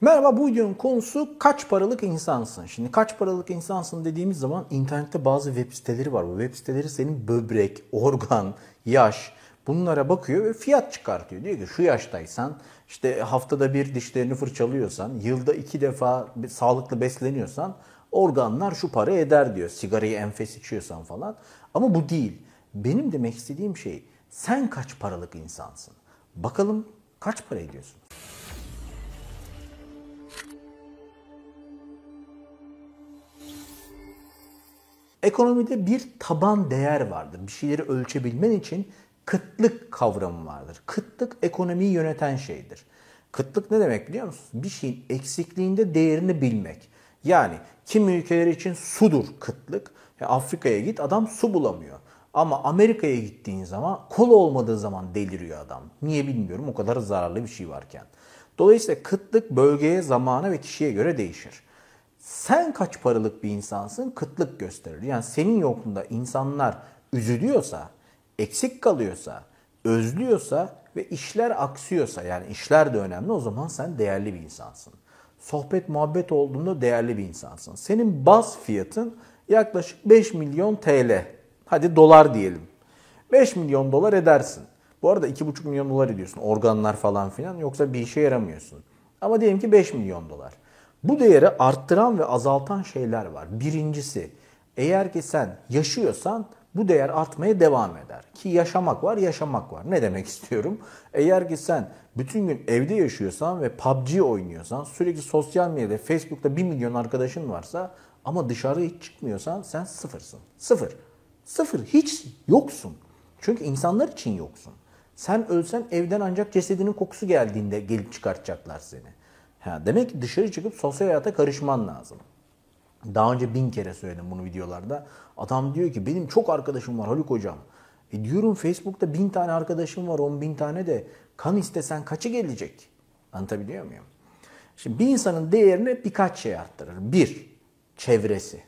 Merhaba bu videonun konusu kaç paralık insansın? Şimdi kaç paralık insansın dediğimiz zaman internette bazı web siteleri var. Bu web siteleri senin böbrek, organ, yaş bunlara bakıyor ve fiyat çıkartıyor. Diyor ki şu yaştaysan işte haftada bir dişlerini fırçalıyorsan, yılda iki defa sağlıklı besleniyorsan organlar şu para eder diyor. Sigarayı enfes içiyorsan falan. Ama bu değil. Benim demek istediğim şey sen kaç paralık insansın? Bakalım kaç para ediyorsun? Ekonomide bir taban değer vardır. Bir şeyleri ölçebilmen için kıtlık kavramı vardır. Kıtlık ekonomiyi yöneten şeydir. Kıtlık ne demek biliyor musunuz? Bir şeyin eksikliğinde değerini bilmek. Yani kim ülkeler için sudur kıtlık. Afrika'ya git adam su bulamıyor. Ama Amerika'ya gittiğin zaman kola olmadığı zaman deliriyor adam. Niye bilmiyorum o kadar zararlı bir şey varken. Dolayısıyla kıtlık bölgeye, zamana ve kişiye göre değişir. Sen kaç paralık bir insansın kıtlık gösterir. Yani senin yokluğunda insanlar üzülüyorsa, eksik kalıyorsa, özlüyorsa ve işler aksıyorsa yani işler de önemli o zaman sen değerli bir insansın. Sohbet muhabbet olduğunda değerli bir insansın. Senin baz fiyatın yaklaşık 5 milyon TL. Hadi dolar diyelim. 5 milyon dolar edersin. Bu arada 2,5 milyon dolar ediyorsun. Organlar falan filan yoksa bir işe yaramıyorsun. Ama diyelim ki 5 milyon dolar. Bu değeri arttıran ve azaltan şeyler var. Birincisi eğer ki sen yaşıyorsan bu değer artmaya devam eder. Ki yaşamak var, yaşamak var. Ne demek istiyorum? Eğer ki sen bütün gün evde yaşıyorsan ve PUBG oynuyorsan, sürekli sosyal medyada, Facebook'ta 1 milyon arkadaşın varsa ama dışarı hiç çıkmıyorsan sen sıfırsın. Sıfır. Sıfır. Hiç yoksun. Çünkü insanlar için yoksun. Sen ölsen evden ancak cesedinin kokusu geldiğinde gelip çıkartacaklar seni. Ha, demek ki dışarı çıkıp sosyal hayata karışman lazım. Daha önce bin kere söyledim bunu videolarda. Adam diyor ki benim çok arkadaşım var Haluk hocam. E diyorum Facebook'ta bin tane arkadaşım var on bin tane de kan istesen kaçı gelecek? Anlatabiliyor muyum? Şimdi bir insanın değerini birkaç şey arttırır. Bir, çevresi.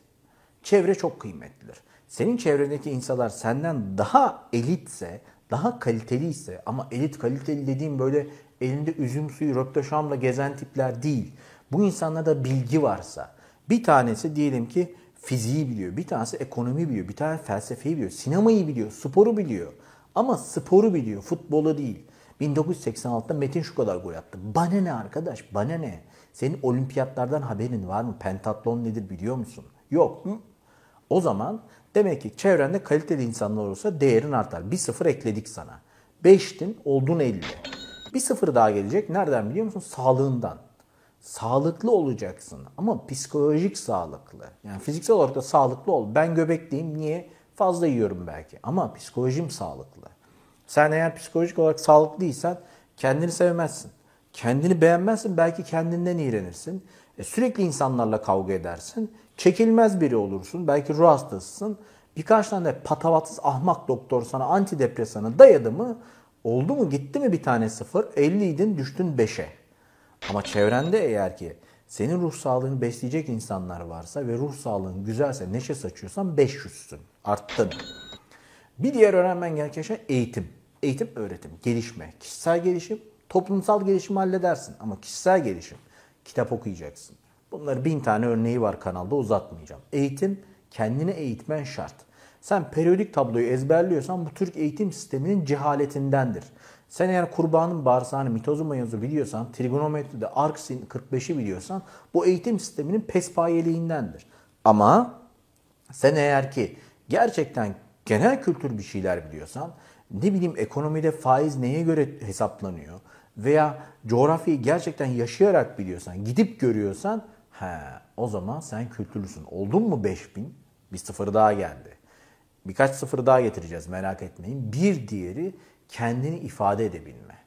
Çevre çok kıymetlidir. Senin çevrendeki insanlar senden daha elitse, daha kaliteliyse ama elit kaliteli dediğim böyle elinde üzüm suyu röptoşamla gezen tipler değil. Bu insanlarda bilgi varsa bir tanesi diyelim ki fiziği biliyor, bir tanesi ekonomi biliyor, bir tane felsefeyi biliyor, sinemayı biliyor, sporu biliyor. Ama sporu biliyor, futbolu değil. 1986'da Metin şu kadar gol attı. Bana ne arkadaş, bana ne? Senin olimpiyatlardan haberin var mı? Pentatlon nedir biliyor musun? Yok. O zaman demek ki çevrende kaliteli insanlar olursa değerin artar. Bir sıfır ekledik sana. 5'tin oldun 50. Bir sıfır daha gelecek. Nereden biliyor musun? Sağlığından. Sağlıklı olacaksın ama psikolojik sağlıklı. Yani fiziksel olarak da sağlıklı ol. Ben göbekliyim. Niye? Fazla yiyorum belki ama psikolojim sağlıklı. Sen eğer psikolojik olarak sağlıklıysan kendini sevmezsin. Kendini beğenmezsin belki kendinden iğrenirsin. E, sürekli insanlarla kavga edersin. Çekilmez biri olursun. Belki ruh hastasısın. Birkaç tane patavatsız ahmak doktor sana antidepresanı dayadı mı Oldu mu gitti mi bir tane sıfır 50 idin düştün 5'e. Ama çevrende eğer ki senin ruh sağlığını besleyecek insanlar varsa ve ruh sağlığın güzelse neşe saçıyorsan 500'sün. Arttın. Bir diğer öğrenmen gereken şey eğitim. Eğitim, öğretim, gelişme. Kişisel gelişim, toplumsal gelişim halledersin. Ama kişisel gelişim, kitap okuyacaksın. Bunları bin tane örneği var kanalda uzatmayacağım. Eğitim, kendini eğitmen şart. Sen periyodik tabloyu ezberliyorsan bu Türk eğitim sisteminin cehaletindendir. Sen eğer kurbanın bağırsağını mitozomayozu biliyorsan, trigonometride arksin 45'i biliyorsan bu eğitim sisteminin pespayeliğindendir. Ama sen eğer ki gerçekten genel kültür bir şeyler biliyorsan, ne bileyim ekonomide faiz neye göre hesaplanıyor veya coğrafyayı gerçekten yaşayarak biliyorsan, gidip görüyorsan, he, o zaman sen kültürlüsün. Oldun mu 5000? Bir sıfır daha geldi. Birkaç sıfır daha getireceğiz merak etmeyin. Bir diğeri kendini ifade edebilme.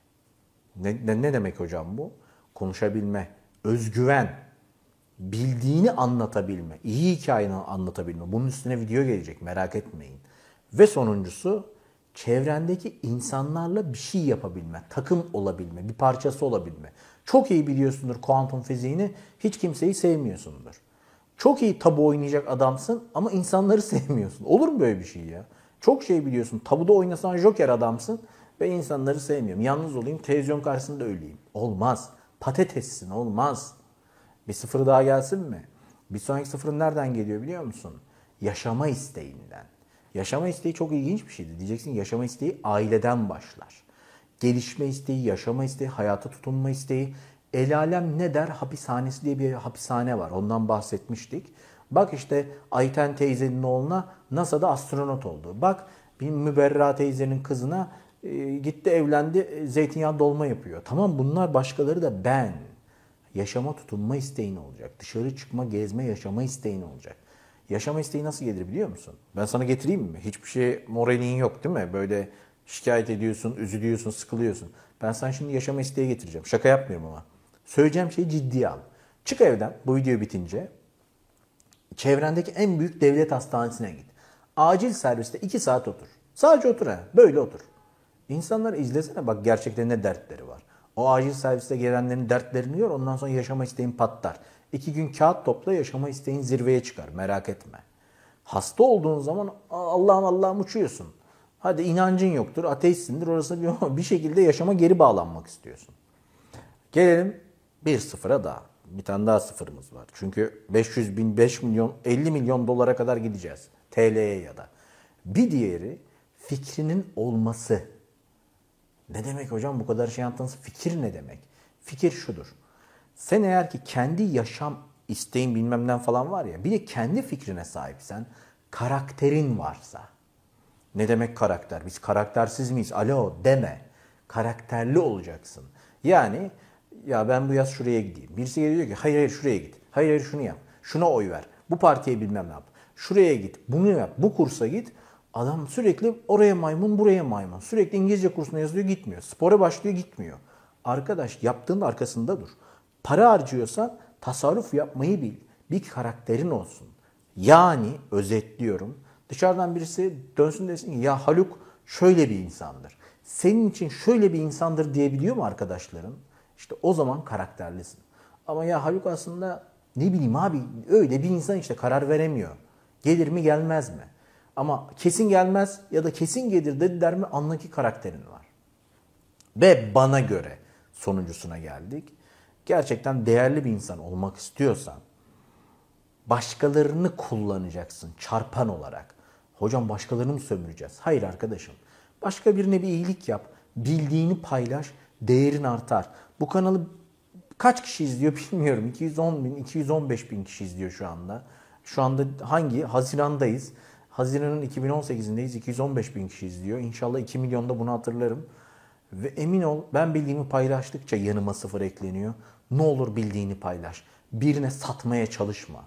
Ne, ne, ne demek hocam bu? Konuşabilme, özgüven, bildiğini anlatabilme, iyi hikayeni anlatabilme. Bunun üstüne video gelecek merak etmeyin. Ve sonuncusu çevrendeki insanlarla bir şey yapabilme, takım olabilme, bir parçası olabilme. Çok iyi biliyorsundur kuantum fiziğini, hiç kimseyi sevmiyorsundur. Çok iyi tabu oynayacak adamsın ama insanları sevmiyorsun. Olur mu böyle bir şey ya? Çok şey biliyorsun. Tabuda oynasan joker adamsın ve insanları sevmiyorum. Yalnız olayım, televizyon karşısında öleyim. Olmaz. Patatessin olmaz. Bir sıfır daha gelsin mi? Bir sonraki sıfırın nereden geliyor biliyor musun? Yaşama isteğinden. Yaşama isteği çok ilginç bir şeydi. Diyeceksin yaşama isteği aileden başlar. Gelişme isteği, yaşama isteği, hayata tutunma isteği. El alem ne der? Hapishanesi diye bir hapishane var. Ondan bahsetmiştik. Bak işte Ayten teyzenin oğluna NASA'da astronot oldu. Bak bir Müberra teyzenin kızına e, gitti evlendi e, zeytinyağı dolma yapıyor. Tamam bunlar başkaları da ben. Yaşama tutunma isteğin olacak. Dışarı çıkma, gezme, yaşama isteğin olacak. Yaşama isteği nasıl gelir biliyor musun? Ben sana getireyim mi? Hiçbir şey moralin yok değil mi? Böyle şikayet ediyorsun, üzülüyorsun, sıkılıyorsun. Ben sana şimdi yaşama isteği getireceğim. Şaka yapmıyorum ama. Söyleyeceğim şeyi ciddiye al. Çık evden bu video bitince. Çevrendeki en büyük devlet hastanesine git. Acil serviste 2 saat otur. Sadece otur ha. Böyle otur. İnsanları izlesene bak gerçekten ne dertleri var. O acil serviste gelenlerin dertlerini gör ondan sonra yaşama isteğin patlar. İki gün kağıt topla yaşama isteğin zirveye çıkar merak etme. Hasta olduğun zaman Allah'ım Allah'ım uçuyorsun. Hadi inancın yoktur, ateistsindir. Orası bir, bir şekilde yaşama geri bağlanmak istiyorsun. Gelelim bir sıfıra daha. Bir tane daha sıfırımız var. Çünkü 500 bin, 5 milyon, 50 milyon dolara kadar gideceğiz. TL'ye ya da. Bir diğeri fikrinin olması. Ne demek hocam bu kadar şey anlattınız? Fikir ne demek? Fikir şudur. Sen eğer ki kendi yaşam isteğin bilmemden falan var ya bir de kendi fikrine sahipsen karakterin varsa ne demek karakter? Biz karaktersiz miyiz? Alo deme. Karakterli olacaksın. Yani ya ben bu yaz şuraya gideyim. Birisi geliyor ki hayır hayır şuraya git. Hayır hayır şunu yap. Şuna oy ver. Bu partiye bilmem ne yap. Şuraya git. Bunu yap. Bu kursa git. Adam sürekli oraya maymun buraya maymun. Sürekli İngilizce kursuna yazıyor gitmiyor. Spora başlıyor gitmiyor. Arkadaş yaptığın arkasında dur. Para harcıyorsan tasarruf yapmayı bil. Bir karakterin olsun. Yani özetliyorum. Dışarıdan birisi dönsün desin ki ya Haluk şöyle bir insandır. Senin için şöyle bir insandır diyebiliyor mu arkadaşların? İşte o zaman karakterlisin. Ama ya Haluk aslında ne bileyim abi öyle bir insan işte karar veremiyor. Gelir mi gelmez mi? Ama kesin gelmez ya da kesin gelir dediler mi anla ki karakterin var. Ve bana göre sonuncusuna geldik. Gerçekten değerli bir insan olmak istiyorsan başkalarını kullanacaksın çarpan olarak. Hocam başkalarını mı sömüreceğiz? Hayır arkadaşım. Başka birine bir iyilik yap. Bildiğini paylaş. Değerin artar. Bu kanalı kaç kişi izliyor bilmiyorum. 210 bin, 215 bin kişi izliyor şu anda. Şu anda hangi? Haziran'dayız. Haziran'ın 2018'indeyiz. 215 bin kişi izliyor. İnşallah 2 milyonda bunu hatırlarım. Ve emin ol ben bildiğimi paylaştıkça yanıma sıfır ekleniyor. Ne olur bildiğini paylaş. Birine satmaya çalışma.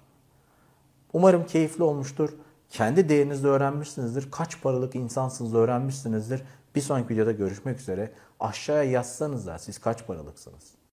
Umarım keyifli olmuştur. Kendi değerinizi öğrenmişsinizdir. Kaç paralık insansınız öğrenmişsinizdir. Bir sonraki videoda görüşmek üzere. Aşağıya yazsanız da siz kaç paralıksınız?